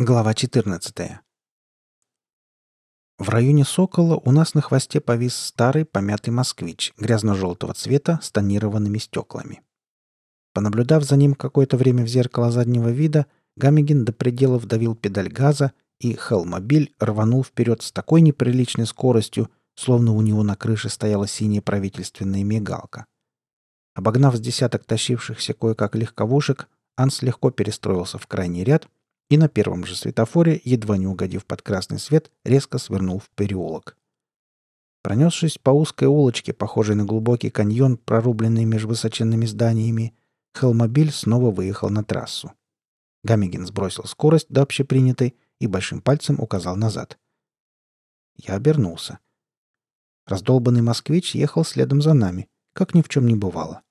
Глава 14. В районе Сокола у нас на хвосте повис старый помятый москвич грязно-желтого цвета с тонированными стеклами. Понаблюдав за ним какое-то время в зеркало заднего вида, Гамигин до предела вдавил педаль газа, и Хелмобиль рванул вперед с такой неприличной скоростью, словно у него на крыше стояла синяя правительственная мигалка. Обогнав с десяток тащившихся кое-как легковушек, Анс легко перестроился в крайний ряд — и на первом же светофоре, едва не угодив под красный свет, резко свернул в переулок. Пронесшись по узкой улочке, похожей на глубокий каньон, прорубленный между высоченными зданиями, Хелмобиль снова выехал на трассу. Гамигин сбросил скорость до общепринятой и большим пальцем указал назад. Я обернулся. Раздолбанный москвич ехал следом за нами, как ни в чем не бывало.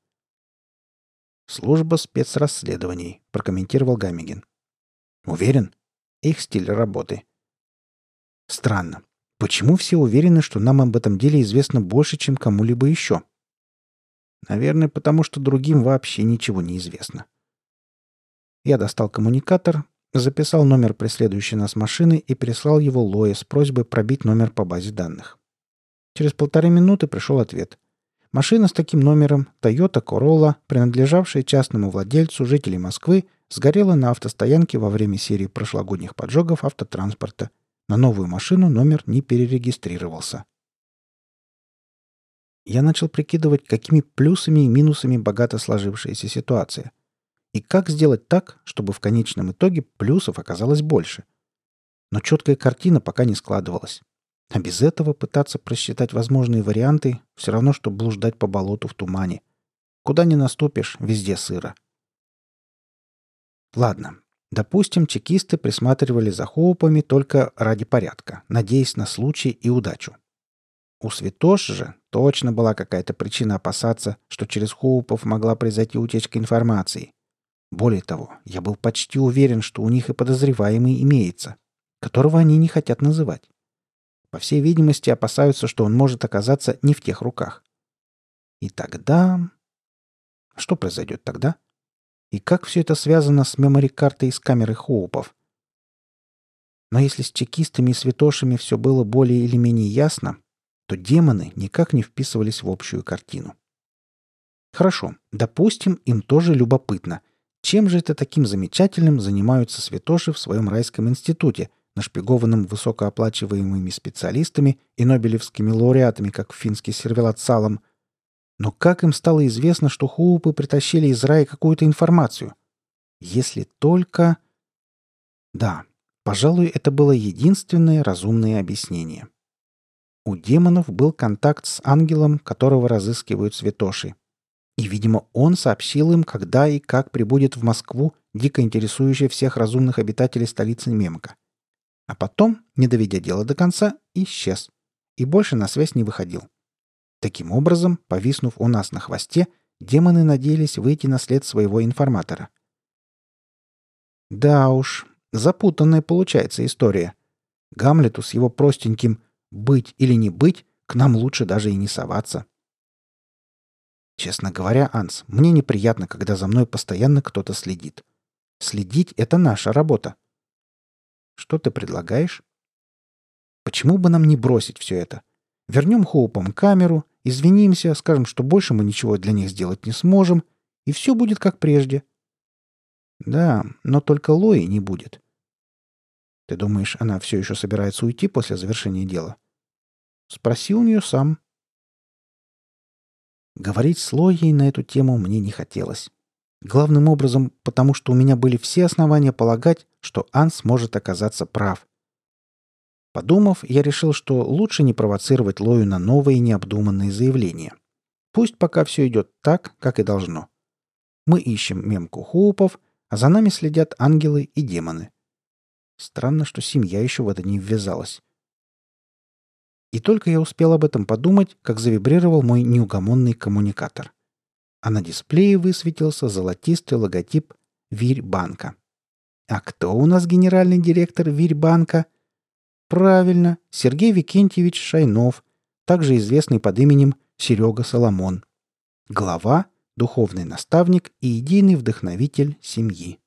«Служба спецрасследований», — прокомментировал Гамигин. Уверен? Их стиль работы. Странно. Почему все уверены, что нам об этом деле известно больше, чем кому-либо еще? Наверное, потому что другим вообще ничего не известно. Я достал коммуникатор, записал номер преследующей нас машины и прислал его Лое с просьбой пробить номер по базе данных. Через полторы минуты пришел ответ. Машина с таким номером Toyota Corolla, принадлежавшая частному владельцу жителей Москвы, сгорела на автостоянке во время серии прошлогодних поджогов автотранспорта. На новую машину номер не перерегистрировался. Я начал прикидывать, какими плюсами и минусами богата сложившаяся ситуация. И как сделать так, чтобы в конечном итоге плюсов оказалось больше. Но четкая картина пока не складывалась. А без этого пытаться просчитать возможные варианты все равно, что блуждать по болоту в тумане. Куда ни наступишь, везде сыро. — Ладно, допустим, чекисты присматривали за хоупами только ради порядка, надеясь на случай и удачу. У Святош же точно была какая-то причина опасаться, что через хоупов могла произойти утечка информации. Более того, я был почти уверен, что у них и подозреваемый имеется, которого они не хотят называть. По всей видимости, опасаются, что он может оказаться не в тех руках. И тогда... Что произойдет тогда? — и как все это связано с мемори-картой из камеры Хоупов? Но если с чекистами и святошами все было более или менее ясно, то демоны никак не вписывались в общую картину. Хорошо, допустим, им тоже любопытно. Чем же это таким замечательным занимаются святоши в своем райском институте, нашпигованном высокооплачиваемыми специалистами и нобелевскими лауреатами, как финский сервелат салом, но как им стало известно, что Хоупы притащили из рая какую-то информацию? Если только... Да, пожалуй, это было единственное разумное объяснение. У демонов был контакт с ангелом, которого разыскивают святоши. И, видимо, он сообщил им, когда и как прибудет в Москву, дико интересующий всех разумных обитателей столицы Мемка. А потом, не доведя дело до конца, исчез. И больше на связь не выходил. Таким образом, повиснув у нас на хвосте, демоны надеялись выйти на след своего информатора. Да уж, запутанная получается история. Гамлету с его простеньким «быть или не быть» к нам лучше даже и не соваться. Честно говоря, Анс, мне неприятно, когда за мной постоянно кто-то следит. Следить — это наша работа. Что ты предлагаешь? Почему бы нам не бросить все это? Вернем Хоупам камеру, извинимся, скажем, что больше мы ничего для них сделать не сможем, и все будет как прежде. Да, но только Лои не будет. Ты думаешь, она все еще собирается уйти после завершения дела? Спроси у нее сам. Говорить с Лоей на эту тему мне не хотелось. Главным образом, потому что у меня были все основания полагать, что Анс может оказаться прав. Подумав, я решил, что лучше не провоцировать Лою на новые необдуманные заявления. Пусть пока все идет так, как и должно. Мы ищем мемку Хоупов, а за нами следят ангелы и демоны. Странно, что семья еще в это не ввязалась. И только я успел об этом подумать, как завибрировал мой неугомонный коммуникатор. А на дисплее высветился золотистый логотип Вирь-банка. А кто у нас генеральный директор Вирь-банка? Правильно, Сергей Викентьевич Шайнов, также известный под именем Серега Соломон. Глава, духовный наставник и идейный вдохновитель семьи.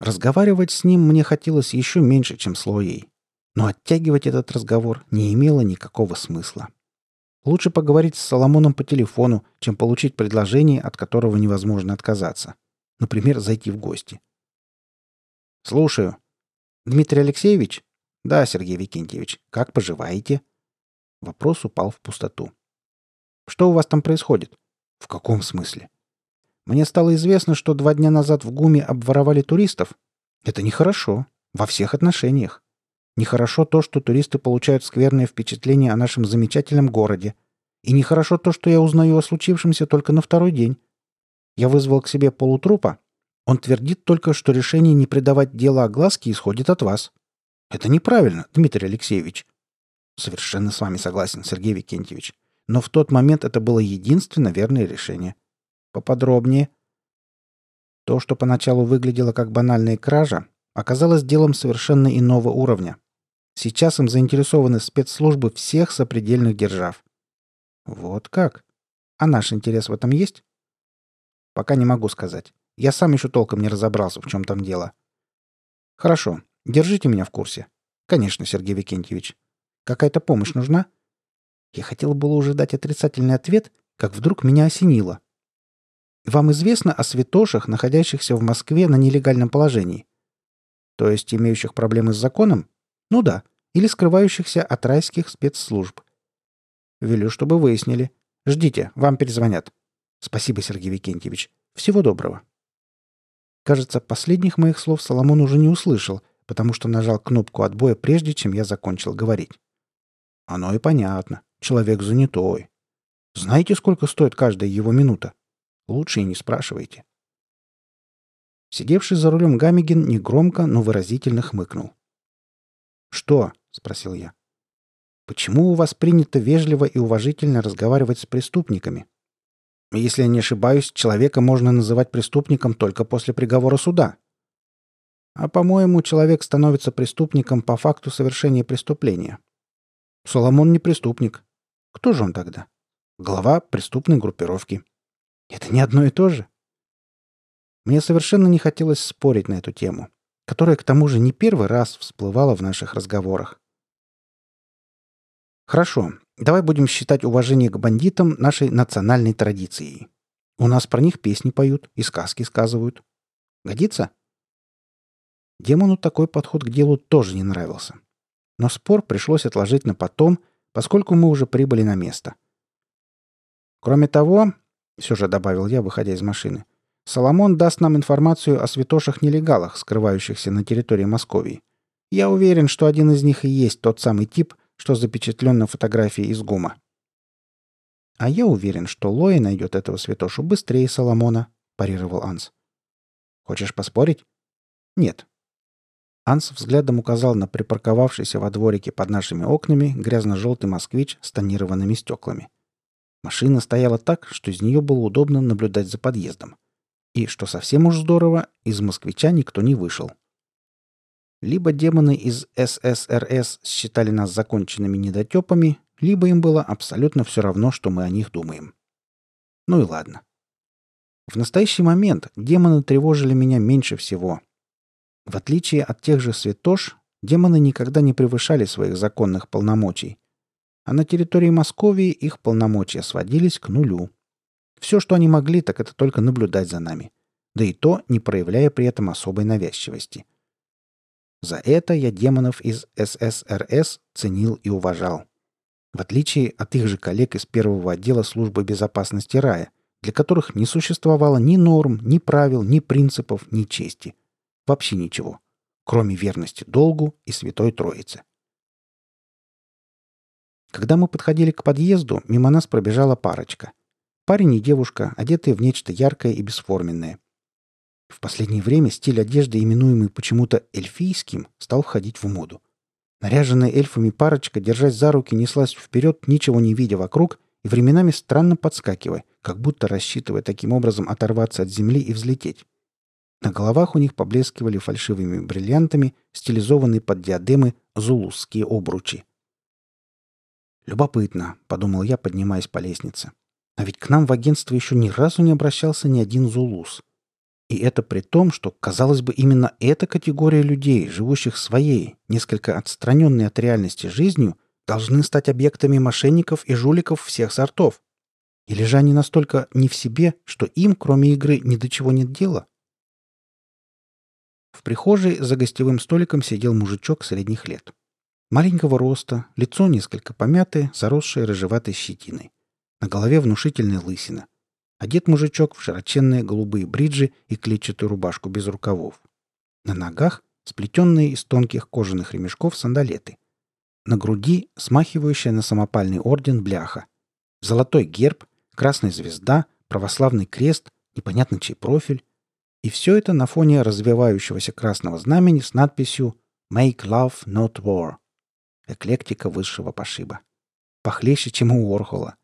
Разговаривать с ним мне хотелось еще меньше, чем с Лоей. Но оттягивать этот разговор не имело никакого смысла. Лучше поговорить с Соломоном по телефону, чем получить предложение, от которого невозможно отказаться. Например, зайти в гости. «Слушаю. Дмитрий Алексеевич?» «Да, Сергей Викентьевич. Как поживаете?» Вопрос упал в пустоту. «Что у вас там происходит?» «В каком смысле?» «Мне стало известно, что два дня назад в ГУМе обворовали туристов. Это нехорошо. Во всех отношениях. Нехорошо то, что туристы получают скверное впечатление о нашем замечательном городе. И нехорошо то, что я узнаю о случившемся только на второй день. Я вызвал к себе полутрупа. Он твердит только, что решение не придавать делу огласки исходит от вас. Это неправильно, Дмитрий Алексеевич. Совершенно с вами согласен, Сергей Викентьевич. Но в тот момент это было единственно верное решение. Поподробнее. То, что поначалу выглядело как банальная кража, оказалось делом совершенно иного уровня. Сейчас им заинтересованы спецслужбы всех сопредельных держав. Вот как? А наш интерес в этом есть? Пока не могу сказать. Я сам еще толком не разобрался, в чем там дело. Хорошо. Держите меня в курсе. Конечно, Сергей Викентьевич. Какая-то помощь нужна? Я хотел было уже дать отрицательный ответ, как вдруг меня осенило. Вам известно о святошах, находящихся в Москве на нелегальном положении? То есть имеющих проблемы с законом? Ну да. Или скрывающихся от райских спецслужб. Велю, чтобы выяснили. Ждите, вам перезвонят. Спасибо, Сергей Викентьевич. Всего доброго. Кажется, последних моих слов Соломон уже не услышал, потому что нажал кнопку отбоя прежде, чем я закончил говорить. Оно и понятно. Человек занятой. Знаете, сколько стоит каждая его минута? Лучше и не спрашивайте. Сидевший за рулем Гамигин негромко, но выразительно хмыкнул. «Что?» — спросил я. «Почему у вас принято вежливо и уважительно разговаривать с преступниками? Если я не ошибаюсь, человека можно называть преступником только после приговора суда. А, по-моему, человек становится преступником по факту совершения преступления. Соломон не преступник. Кто же он тогда? Глава преступной группировки. Это не одно и то же. Мне совершенно не хотелось спорить на эту тему, которая к тому же не первый раз всплывала в наших разговорах. Хорошо, давай будем считать уважение к бандитам нашей национальной традицией. У нас про них песни поют и сказки сказывают. Годится? Демону такой подход к делу тоже не нравился. Но спор пришлось отложить на потом, поскольку мы уже прибыли на место. Кроме того, все же добавил я, выходя из машины, Соломон даст нам информацию о святошах-нелегалах, скрывающихся на территории Московии. Я уверен, что один из них и есть тот самый тип, что запечатлен на фотографии из ГУМа. А я уверен, что Лои найдет этого святошу быстрее Соломона, парировал Анс. Хочешь поспорить? Нет. Анс взглядом указал на припарковавшийся во дворике под нашими окнами грязно-желтый москвич с тонированными стеклами. Машина стояла так, что из нее было удобно наблюдать за подъездом. И, что совсем уж здорово, из москвича никто не вышел. Либо демоны из ССРС считали нас законченными недотепами, либо им было абсолютно все равно, что мы о них думаем. Ну и ладно. В настоящий момент демоны тревожили меня меньше всего. В отличие от тех же святош, демоны никогда не превышали своих законных полномочий. А на территории Московии их полномочия сводились к нулю – все, что они могли, так это только наблюдать за нами. Да и то, не проявляя при этом особой навязчивости. За это я демонов из ССРС ценил и уважал. В отличие от их же коллег из первого отдела службы безопасности рая, для которых не существовало ни норм, ни правил, ни принципов, ни чести. Вообще ничего. Кроме верности долгу и Святой Троице. Когда мы подходили к подъезду, мимо нас пробежала парочка – Парень и девушка, одетые в нечто яркое и бесформенное. В последнее время стиль одежды, именуемый почему-то эльфийским, стал входить в моду. Наряженная эльфами парочка, держась за руки, неслась вперед, ничего не видя вокруг, и временами странно подскакивая, как будто рассчитывая таким образом оторваться от земли и взлететь. На головах у них поблескивали фальшивыми бриллиантами, стилизованные под диадемы зулусские обручи. «Любопытно», — подумал я, поднимаясь по лестнице. А ведь к нам в агентство еще ни разу не обращался ни один зулус. И это при том, что, казалось бы, именно эта категория людей, живущих своей, несколько отстраненной от реальности жизнью, должны стать объектами мошенников и жуликов всех сортов. Или же они настолько не в себе, что им, кроме игры, ни до чего нет дела? В прихожей за гостевым столиком сидел мужичок средних лет. Маленького роста, лицо несколько помятое, заросшее рыжеватой щетиной. На голове внушительная лысина. Одет мужичок в широченные голубые бриджи и клетчатую рубашку без рукавов. На ногах сплетенные из тонких кожаных ремешков сандалеты. На груди смахивающая на самопальный орден бляха. Золотой герб, красная звезда, православный крест, непонятно чей профиль. И все это на фоне развивающегося красного знамени с надписью «Make love, not war». Эклектика высшего пошиба. Похлеще, чем у Орхола.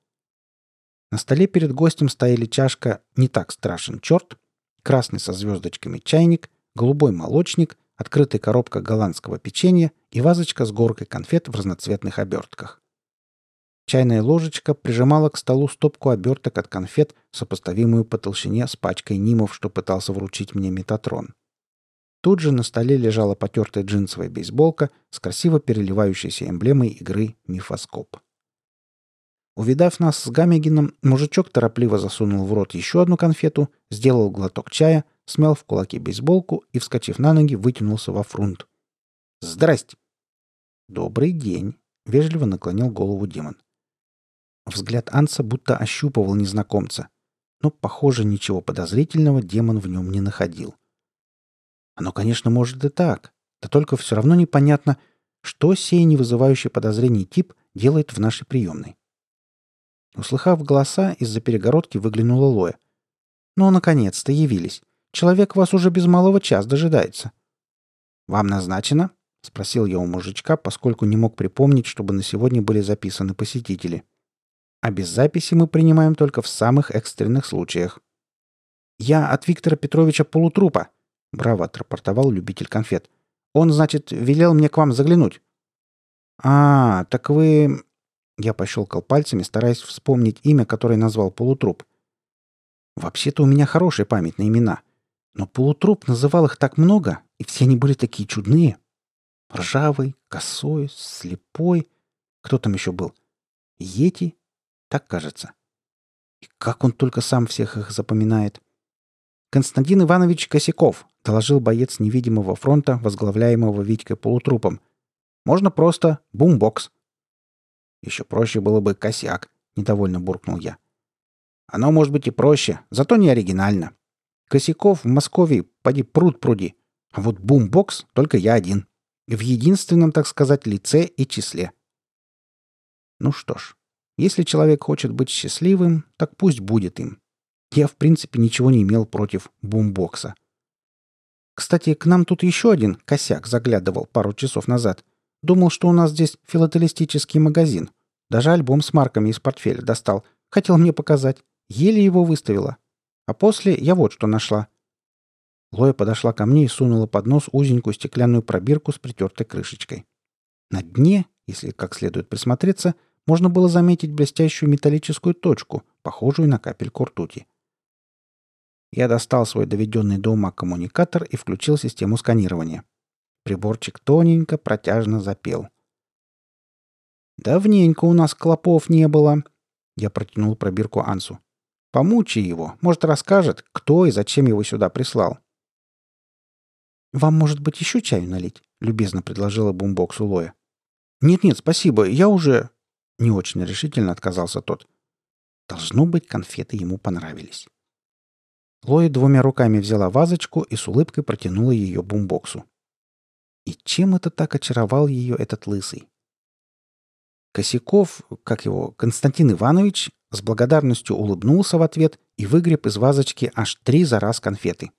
На столе перед гостем стояли чашка «Не так страшен черт», красный со звездочками чайник, голубой молочник, открытая коробка голландского печенья и вазочка с горкой конфет в разноцветных обертках. Чайная ложечка прижимала к столу стопку оберток от конфет, сопоставимую по толщине с пачкой нимов, что пытался вручить мне Метатрон. Тут же на столе лежала потертая джинсовая бейсболка с красиво переливающейся эмблемой игры «Мифоскоп». Увидав нас с Гамегином, мужичок торопливо засунул в рот еще одну конфету, сделал глоток чая, смял в кулаки бейсболку и, вскочив на ноги, вытянулся во фрунт. «Здрасте!» «Добрый день!» — вежливо наклонил голову демон. Взгляд Анса будто ощупывал незнакомца, но, похоже, ничего подозрительного демон в нем не находил. Оно, конечно, может и так, да только все равно непонятно, что сей не вызывающий подозрений тип делает в нашей приемной. Услыхав голоса, из-за перегородки выглянула Лоя. «Ну, наконец-то явились. Человек вас уже без малого час дожидается». «Вам назначено?» — спросил я у мужичка, поскольку не мог припомнить, чтобы на сегодня были записаны посетители. «А без записи мы принимаем только в самых экстренных случаях». «Я от Виктора Петровича Полутрупа», — браво отрапортовал любитель конфет. «Он, значит, велел мне к вам заглянуть». «А, так вы... Я пощелкал пальцами, стараясь вспомнить имя, которое назвал полутруп. Вообще-то у меня хорошая память на имена. Но полутруп называл их так много, и все они были такие чудные. Ржавый, косой, слепой. Кто там еще был? Йети? Так кажется. И как он только сам всех их запоминает. Константин Иванович Косяков, доложил боец невидимого фронта, возглавляемого Витькой полутрупом. Можно просто бумбокс. Еще проще было бы косяк, недовольно буркнул я. Оно может быть и проще, зато не оригинально. Косяков в Москве поди пруд пруди. А вот бумбокс только я один. В единственном, так сказать, лице и числе. Ну что ж, если человек хочет быть счастливым, так пусть будет им. Я, в принципе, ничего не имел против бумбокса. Кстати, к нам тут еще один косяк заглядывал пару часов назад — Думал, что у нас здесь филателистический магазин. Даже альбом с марками из портфеля достал. Хотел мне показать. Еле его выставила. А после я вот что нашла. Лоя подошла ко мне и сунула под нос узенькую стеклянную пробирку с притертой крышечкой. На дне, если как следует присмотреться, можно было заметить блестящую металлическую точку, похожую на капельку ртути. Я достал свой доведенный до ума коммуникатор и включил систему сканирования. Приборчик тоненько, протяжно запел. «Давненько у нас клопов не было», — я протянул пробирку Ансу. «Помучи его, может, расскажет, кто и зачем его сюда прислал». «Вам, может быть, еще чаю налить?» — любезно предложила бумбоксу Лоя. «Нет-нет, спасибо, я уже...» Не очень решительно отказался тот. Должно быть, конфеты ему понравились. Лоя двумя руками взяла вазочку и с улыбкой протянула ее бумбоксу. И чем это так очаровал ее этот лысый? Косяков, как его, Константин Иванович, с благодарностью улыбнулся в ответ и выгреб из вазочки аж три за раз конфеты.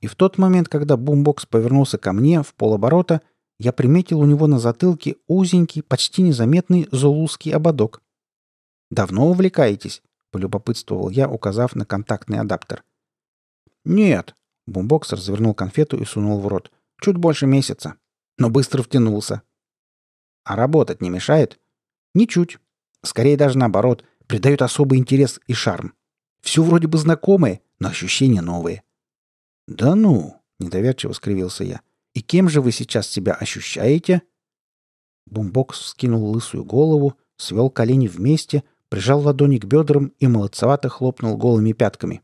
И в тот момент, когда бумбокс повернулся ко мне в полоборота, я приметил у него на затылке узенький, почти незаметный зулузский ободок. «Давно увлекаетесь?» — полюбопытствовал я, указав на контактный адаптер. «Нет», — бумбокс развернул конфету и сунул в рот. Чуть больше месяца. Но быстро втянулся. А работать не мешает? Ничуть. Скорее даже наоборот, придает особый интерес и шарм. Все вроде бы знакомое, но ощущения новые. «Да ну!» — недоверчиво скривился я. «И кем же вы сейчас себя ощущаете?» Бумбокс вскинул лысую голову, свел колени вместе, прижал ладони к бедрам и молодцевато хлопнул голыми пятками.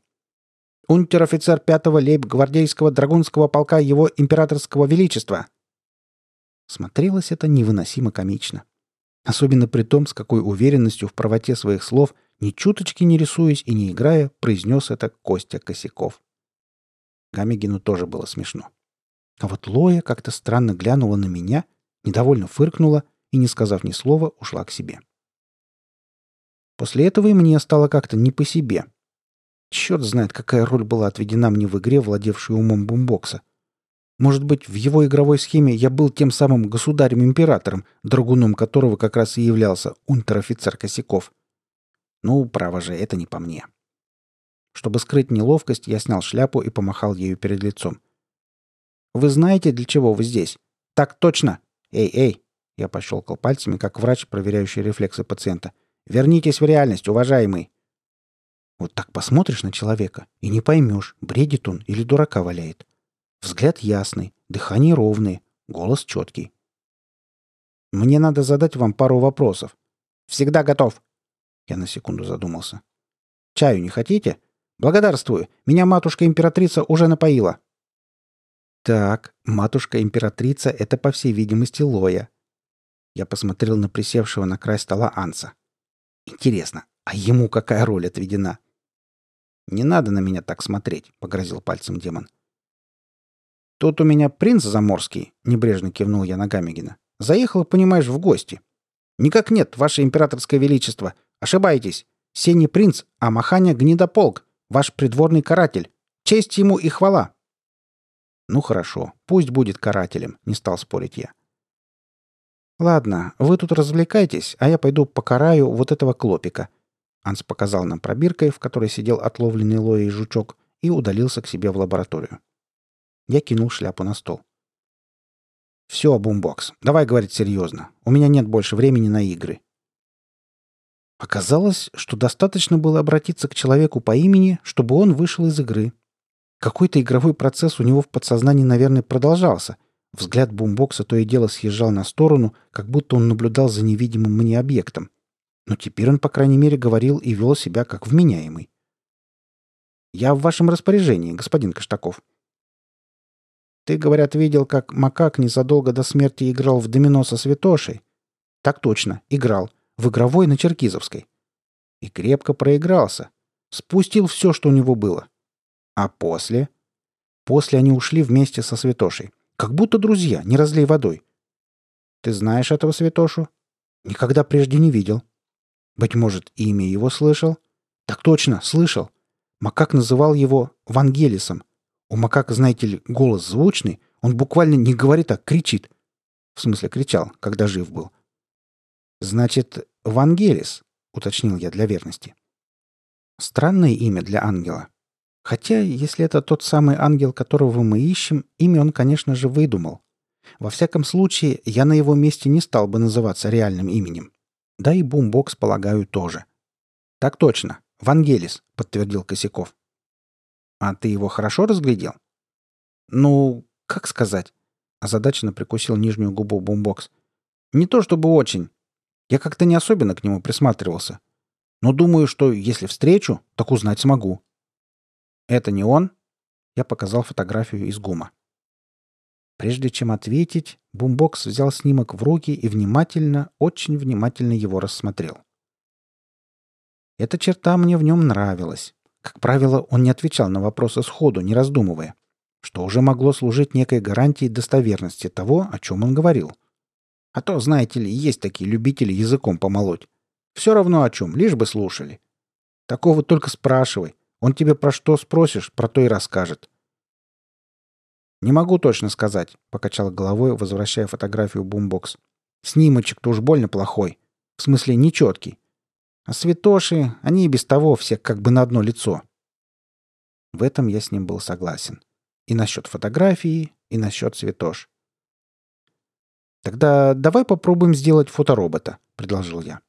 «Унтер-офицер пятого лейб-гвардейского драгунского полка его императорского величества!» Смотрелось это невыносимо комично. Особенно при том, с какой уверенностью в правоте своих слов, ни чуточки не рисуясь и не играя, произнес это Костя Косяков. Гамегину тоже было смешно. А вот Лоя как-то странно глянула на меня, недовольно фыркнула и, не сказав ни слова, ушла к себе. После этого и мне стало как-то не по себе. Черт знает, какая роль была отведена мне в игре, владевшей умом бумбокса. Может быть, в его игровой схеме я был тем самым государем-императором, драгуном которого как раз и являлся унтер-офицер Косяков. Ну, право же, это не по мне. Чтобы скрыть неловкость, я снял шляпу и помахал ею перед лицом. «Вы знаете, для чего вы здесь?» «Так точно!» «Эй, эй!» Я пощелкал пальцами, как врач, проверяющий рефлексы пациента. «Вернитесь в реальность, уважаемый!» Вот так посмотришь на человека и не поймешь, бредит он или дурака валяет. Взгляд ясный, дыхание ровное, голос четкий. «Мне надо задать вам пару вопросов». «Всегда готов!» Я на секунду задумался. «Чаю не хотите?» Благодарствую. Меня матушка-императрица уже напоила». «Так, матушка-императрица — это, по всей видимости, Лоя». Я посмотрел на присевшего на край стола Анса. «Интересно, а ему какая роль отведена?» «Не надо на меня так смотреть», — погрозил пальцем демон. «Тут у меня принц заморский», — небрежно кивнул я на Гамегина. «Заехал, понимаешь, в гости». «Никак нет, ваше императорское величество. Ошибаетесь. Сей принц, а Маханя — гнидополк. Ваш придворный каратель. Честь ему и хвала!» «Ну хорошо, пусть будет карателем», — не стал спорить я. «Ладно, вы тут развлекайтесь, а я пойду покараю вот этого клопика». Анс показал нам пробиркой, в которой сидел отловленный Лоей жучок, и удалился к себе в лабораторию. Я кинул шляпу на стол. «Все, бумбокс, давай говорить серьезно. У меня нет больше времени на игры. Оказалось, что достаточно было обратиться к человеку по имени, чтобы он вышел из игры. Какой-то игровой процесс у него в подсознании, наверное, продолжался. Взгляд бумбокса то и дело съезжал на сторону, как будто он наблюдал за невидимым мне объектом. Но теперь он, по крайней мере, говорил и вел себя как вменяемый. «Я в вашем распоряжении, господин Каштаков». «Ты, говорят, видел, как Макак незадолго до смерти играл в домино со святошей?» «Так точно, играл в игровой на Черкизовской. И крепко проигрался. Спустил все, что у него было. А после? После они ушли вместе со Святошей. Как будто друзья, не разлей водой. Ты знаешь этого Святошу? Никогда прежде не видел. Быть может, имя его слышал? Так точно, слышал. Макак называл его Вангелисом. У Макака, знаете ли, голос звучный, он буквально не говорит, а кричит. В смысле, кричал, когда жив был. «Значит, Вангелис», — уточнил я для верности. Странное имя для ангела. Хотя, если это тот самый ангел, которого мы ищем, имя он, конечно же, выдумал. Во всяком случае, я на его месте не стал бы называться реальным именем. Да и Бумбокс, полагаю, тоже. «Так точно. Вангелис», — подтвердил Косяков. «А ты его хорошо разглядел?» «Ну, как сказать?» Озадаченно прикусил нижнюю губу Бумбокс. «Не то чтобы очень. Я как-то не особенно к нему присматривался. Но думаю, что если встречу, так узнать смогу. Это не он? Я показал фотографию из ГУМа. Прежде чем ответить, Бумбокс взял снимок в руки и внимательно, очень внимательно его рассмотрел. Эта черта мне в нем нравилась. Как правило, он не отвечал на вопросы сходу, не раздумывая, что уже могло служить некой гарантией достоверности того, о чем он говорил — а то, знаете ли, есть такие любители языком помолоть. Все равно о чем, лишь бы слушали. Такого только спрашивай. Он тебе про что спросишь, про то и расскажет. «Не могу точно сказать», — покачал головой, возвращая фотографию бумбокс. «Снимочек-то уж больно плохой. В смысле, нечеткий. А святоши, они и без того все как бы на одно лицо». В этом я с ним был согласен. И насчет фотографии, и насчет святош. «Тогда давай попробуем сделать фоторобота», — предложил я.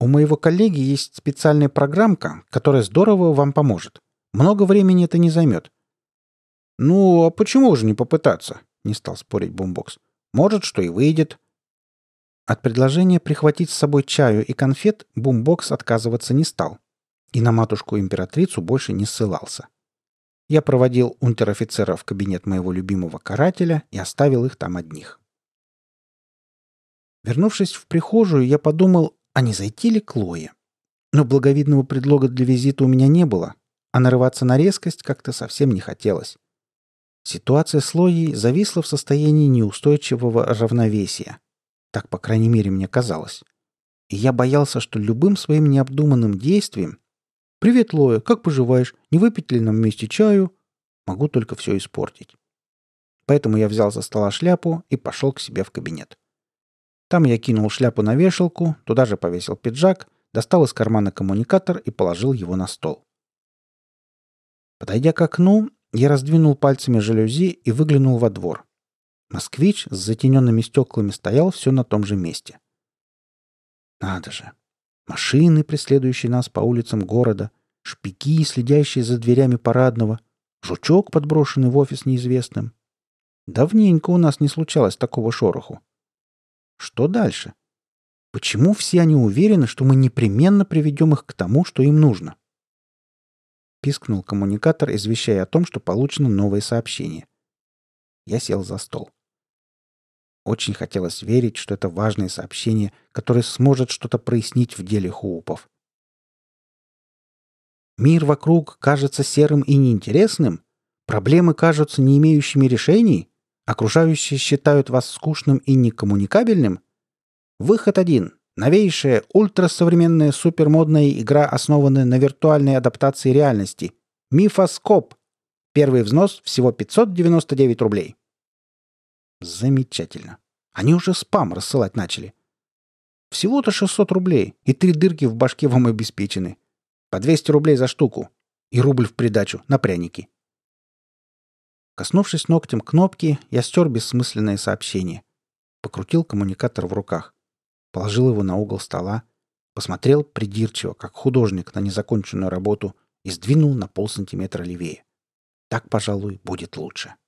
«У моего коллеги есть специальная программка, которая здорово вам поможет. Много времени это не займет». «Ну, а почему же не попытаться?» — не стал спорить Бумбокс. «Может, что и выйдет». От предложения прихватить с собой чаю и конфет Бумбокс отказываться не стал. И на матушку-императрицу больше не ссылался. Я проводил унтер-офицера в кабинет моего любимого карателя и оставил их там одних. Вернувшись в прихожую, я подумал, а не зайти ли к Лое? Но благовидного предлога для визита у меня не было, а нарываться на резкость как-то совсем не хотелось. Ситуация с Лоей зависла в состоянии неустойчивого равновесия. Так, по крайней мере, мне казалось. И я боялся, что любым своим необдуманным действием «Привет, Лоя, как поживаешь? Не выпить ли нам вместе чаю?» Могу только все испортить. Поэтому я взял за стола шляпу и пошел к себе в кабинет. Там я кинул шляпу на вешалку, туда же повесил пиджак, достал из кармана коммуникатор и положил его на стол. Подойдя к окну, я раздвинул пальцами жалюзи и выглянул во двор. Москвич с затененными стеклами стоял все на том же месте. Надо же. Машины, преследующие нас по улицам города, шпики, следящие за дверями парадного, жучок, подброшенный в офис неизвестным. Давненько у нас не случалось такого шороху. Что дальше? Почему все они уверены, что мы непременно приведем их к тому, что им нужно? Пискнул коммуникатор, извещая о том, что получено новое сообщение. Я сел за стол. Очень хотелось верить, что это важное сообщение, которое сможет что-то прояснить в деле Хуупов. Мир вокруг кажется серым и неинтересным? Проблемы кажутся не имеющими решений? Окружающие считают вас скучным и некоммуникабельным? Выход один. Новейшая, ультрасовременная супермодная игра, основанная на виртуальной адаптации реальности. Мифоскоп. Первый взнос всего 599 рублей. Замечательно. Они уже спам рассылать начали. Всего-то 600 рублей, и три дырки в башке вам обеспечены. По 200 рублей за штуку. И рубль в придачу на пряники. Коснувшись ногтем кнопки, я стер бессмысленное сообщение. Покрутил коммуникатор в руках. Положил его на угол стола. Посмотрел придирчиво, как художник на незаконченную работу, и сдвинул на полсантиметра левее. Так, пожалуй, будет лучше. —